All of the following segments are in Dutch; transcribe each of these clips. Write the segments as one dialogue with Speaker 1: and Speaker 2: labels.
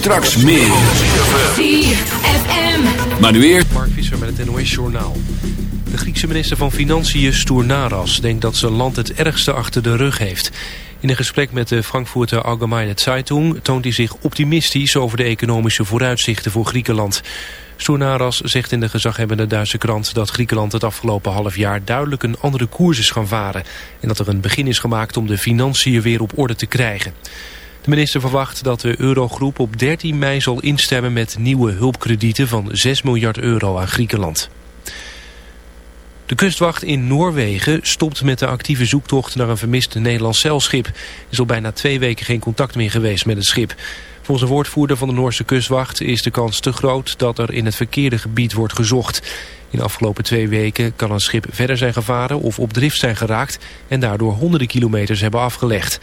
Speaker 1: Straks meer.
Speaker 2: ZFM.
Speaker 1: Maar nu eerst...
Speaker 3: Mark Visser met het NOS Journaal. De Griekse minister van Financiën, Stournaras, denkt dat zijn land het ergste achter de rug heeft. In een gesprek met de Frankfurter Allgemeine Zeitung toont hij zich optimistisch over de economische vooruitzichten voor Griekenland. Stournaras zegt in de gezaghebbende Duitse krant dat Griekenland het afgelopen half jaar duidelijk een andere koers is gaan varen. En dat er een begin is gemaakt om de financiën weer op orde te krijgen. De minister verwacht dat de Eurogroep op 13 mei zal instemmen met nieuwe hulpkredieten van 6 miljard euro aan Griekenland. De kustwacht in Noorwegen stopt met de actieve zoektocht naar een vermist Nederlands zeilschip. Er is al bijna twee weken geen contact meer geweest met het schip. Volgens een woordvoerder van de Noorse kustwacht is de kans te groot dat er in het verkeerde gebied wordt gezocht. In de afgelopen twee weken kan een schip verder zijn gevaren of op drift zijn geraakt en daardoor honderden kilometers hebben afgelegd.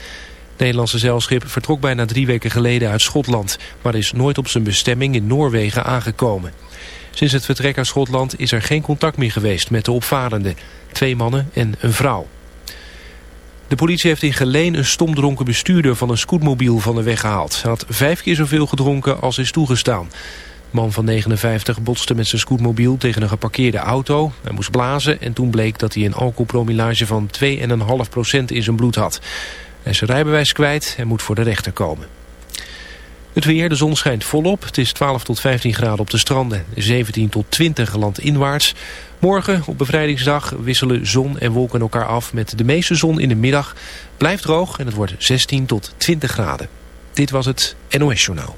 Speaker 3: Nederlandse zeilschip vertrok bijna drie weken geleden uit Schotland, maar is nooit op zijn bestemming in Noorwegen aangekomen. Sinds het vertrek uit Schotland is er geen contact meer geweest met de opvarenden. Twee mannen en een vrouw. De politie heeft in Geleen een stomdronken bestuurder van een scootmobiel van de weg gehaald. Hij had vijf keer zoveel gedronken als is toegestaan. De man van 59 botste met zijn scootmobiel tegen een geparkeerde auto. Hij moest blazen en toen bleek dat hij een alcoholpromillage van 2,5% in zijn bloed had. Hij is zijn rijbewijs kwijt en moet voor de rechter komen. Het weer, de zon schijnt volop. Het is 12 tot 15 graden op de stranden, 17 tot 20 landinwaarts. Morgen, op bevrijdingsdag, wisselen zon en wolken elkaar af... met de meeste zon in de middag. Blijft droog en het wordt 16 tot 20 graden. Dit was het NOS Journaal.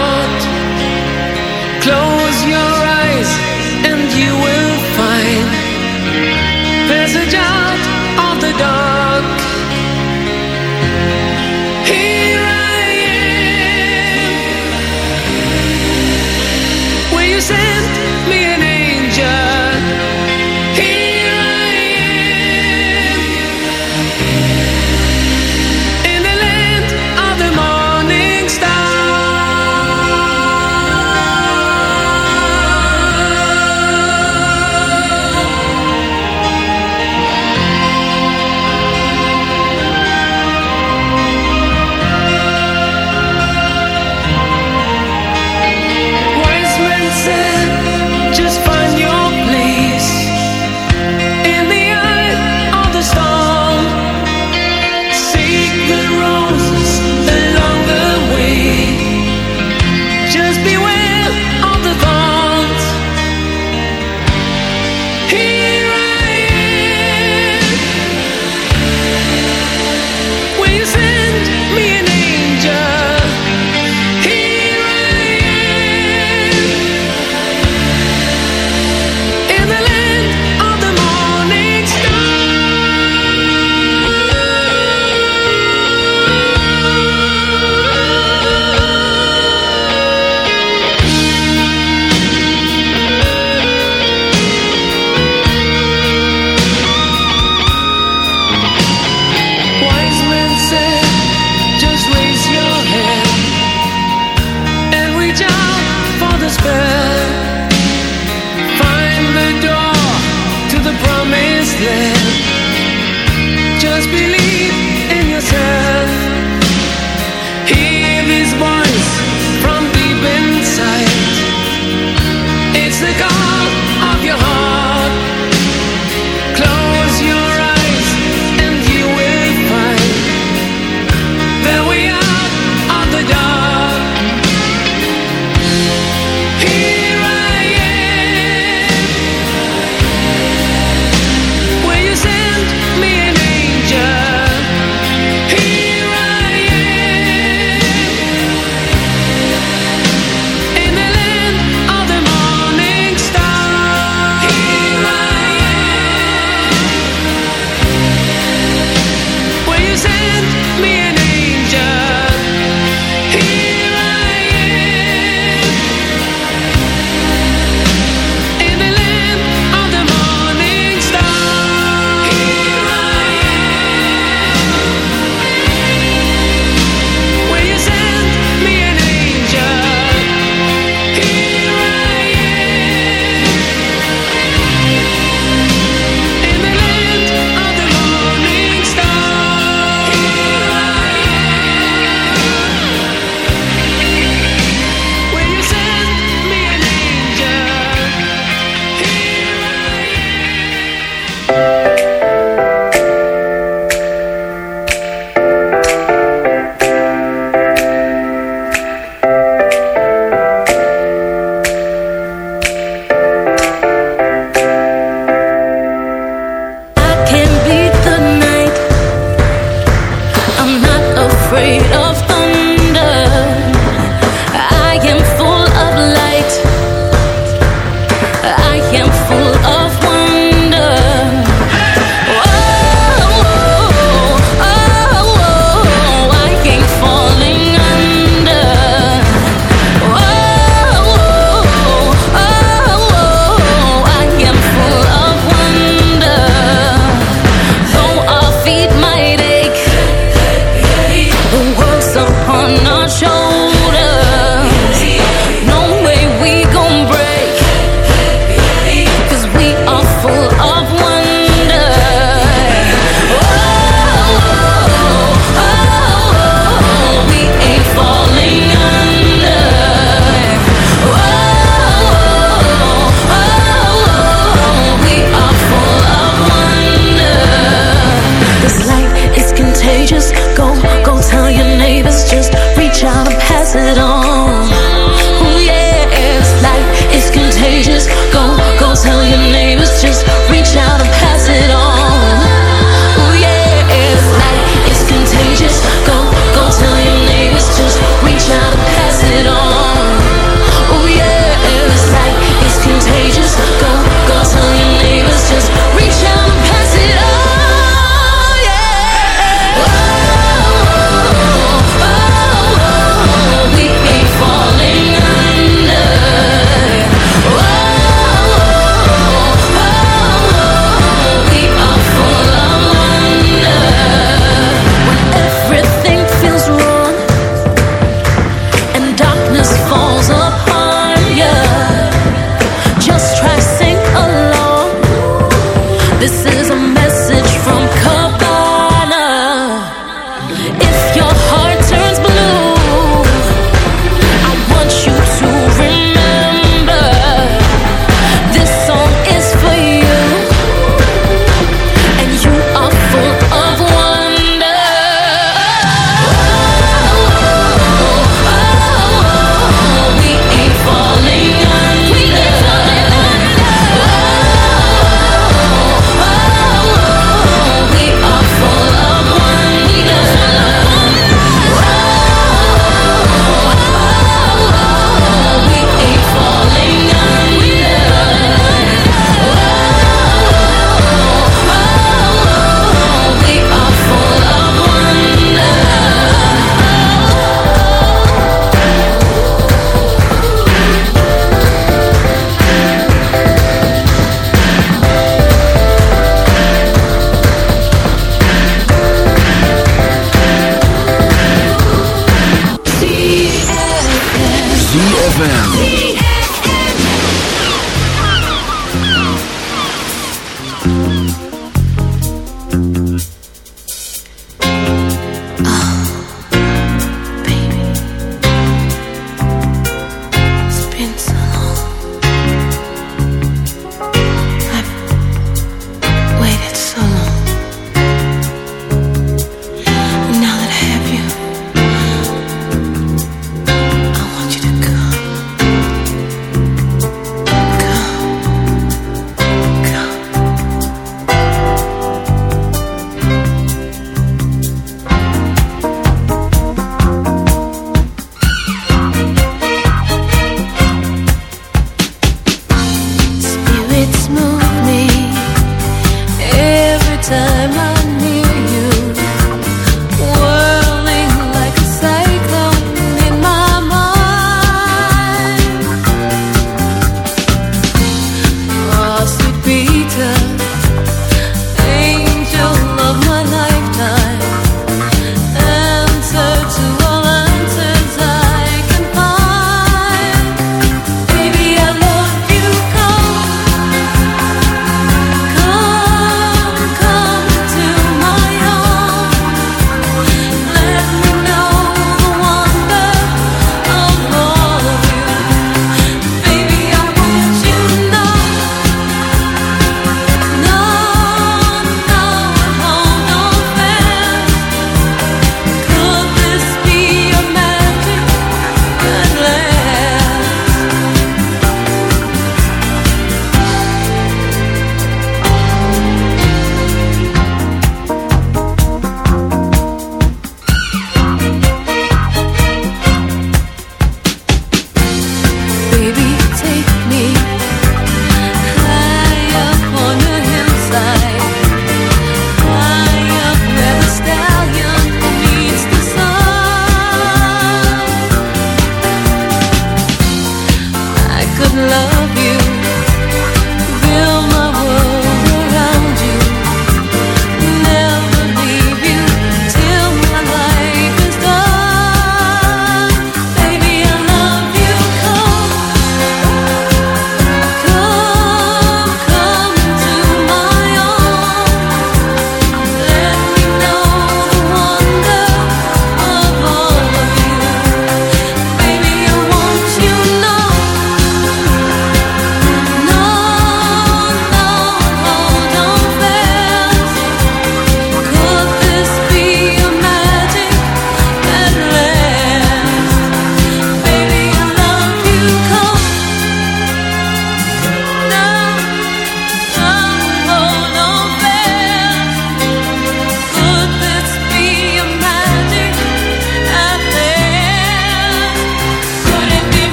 Speaker 4: whisper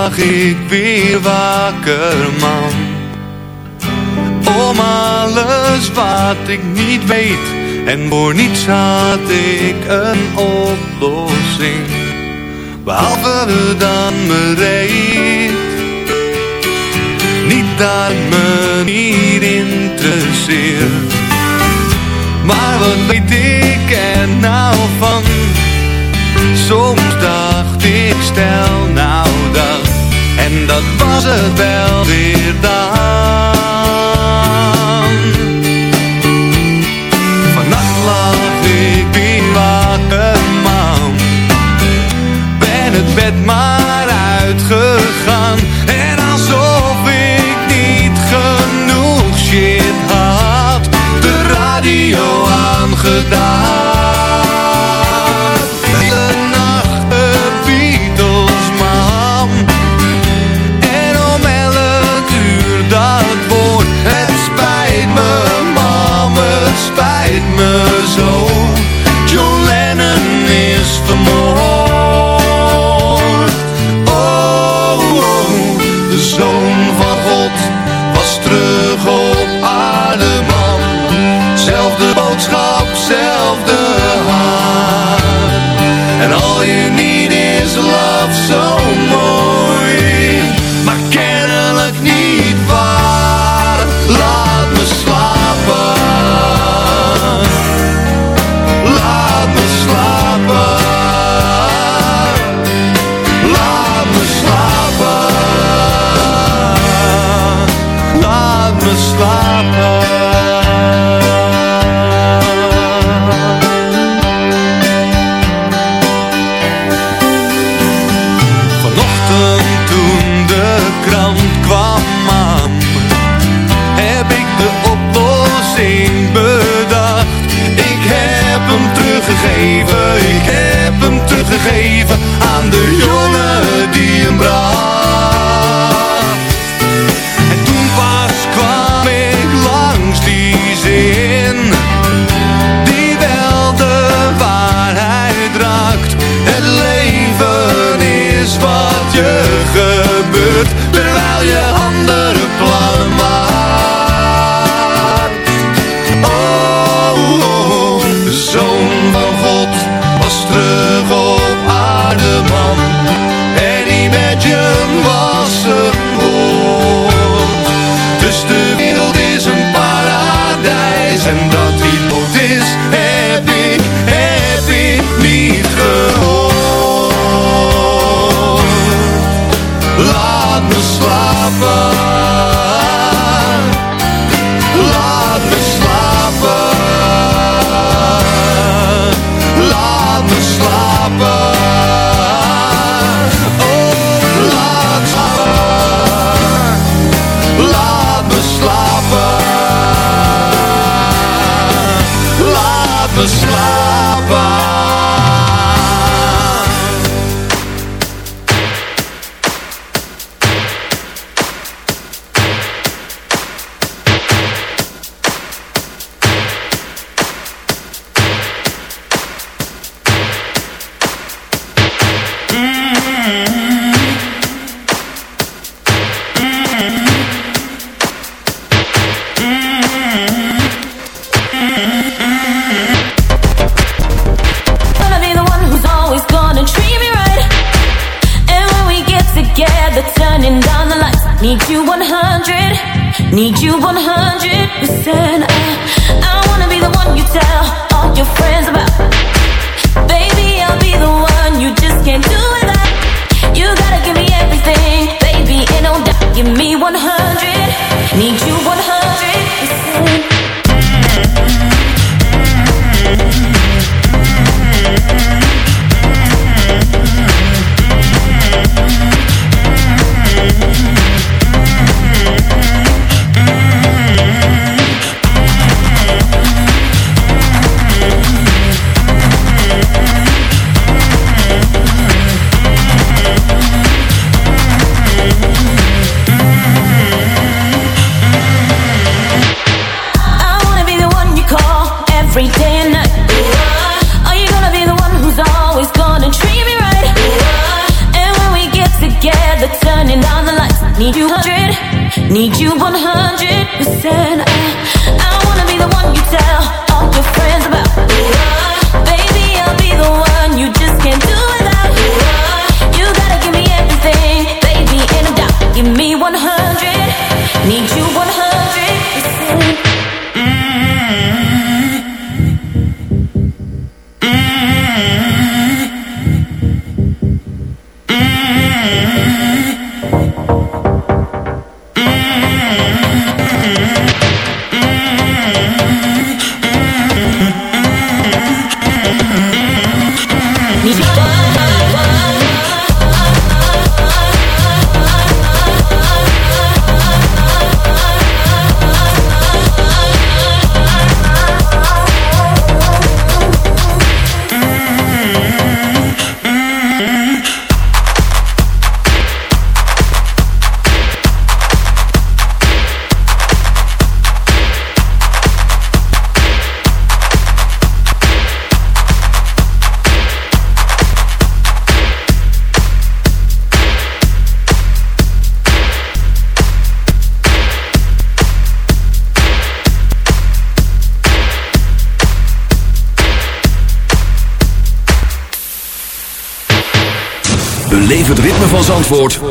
Speaker 5: lag ik weer wakker man. Om alles wat ik niet weet En voor niets had ik een oplossing. Behalve dan bereid Niet dat me niet interesseert. Maar wat weet ik er nou van? Soms dacht ik stel nou dat en dat was het wel weer dan. Vannacht lag ik weer wakker man. Ben het bed maar uitgegaan. En alsof ik niet genoeg shit had. De radio aangedaan. zo. John Lennon is vermoord. Oh, oh, oh de zoon van God was terug op aarde, man. Zelfde boodschap, zelfde haar. En al je slapen
Speaker 6: slaap.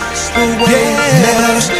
Speaker 7: that's the way yeah.
Speaker 8: it is.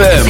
Speaker 9: ZFM.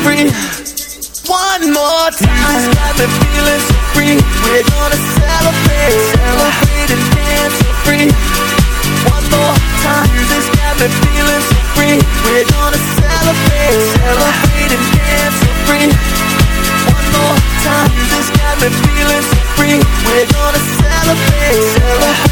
Speaker 10: free. One more time. Music's got me feeling so free. We're gonna celebrate, celebrate and dance so free. One more time. Music's got me feeling so free. We're gonna celebrate, celebrate and dance so free. One more time. Music's got me feeling so free. We're gonna celebrate, celebrate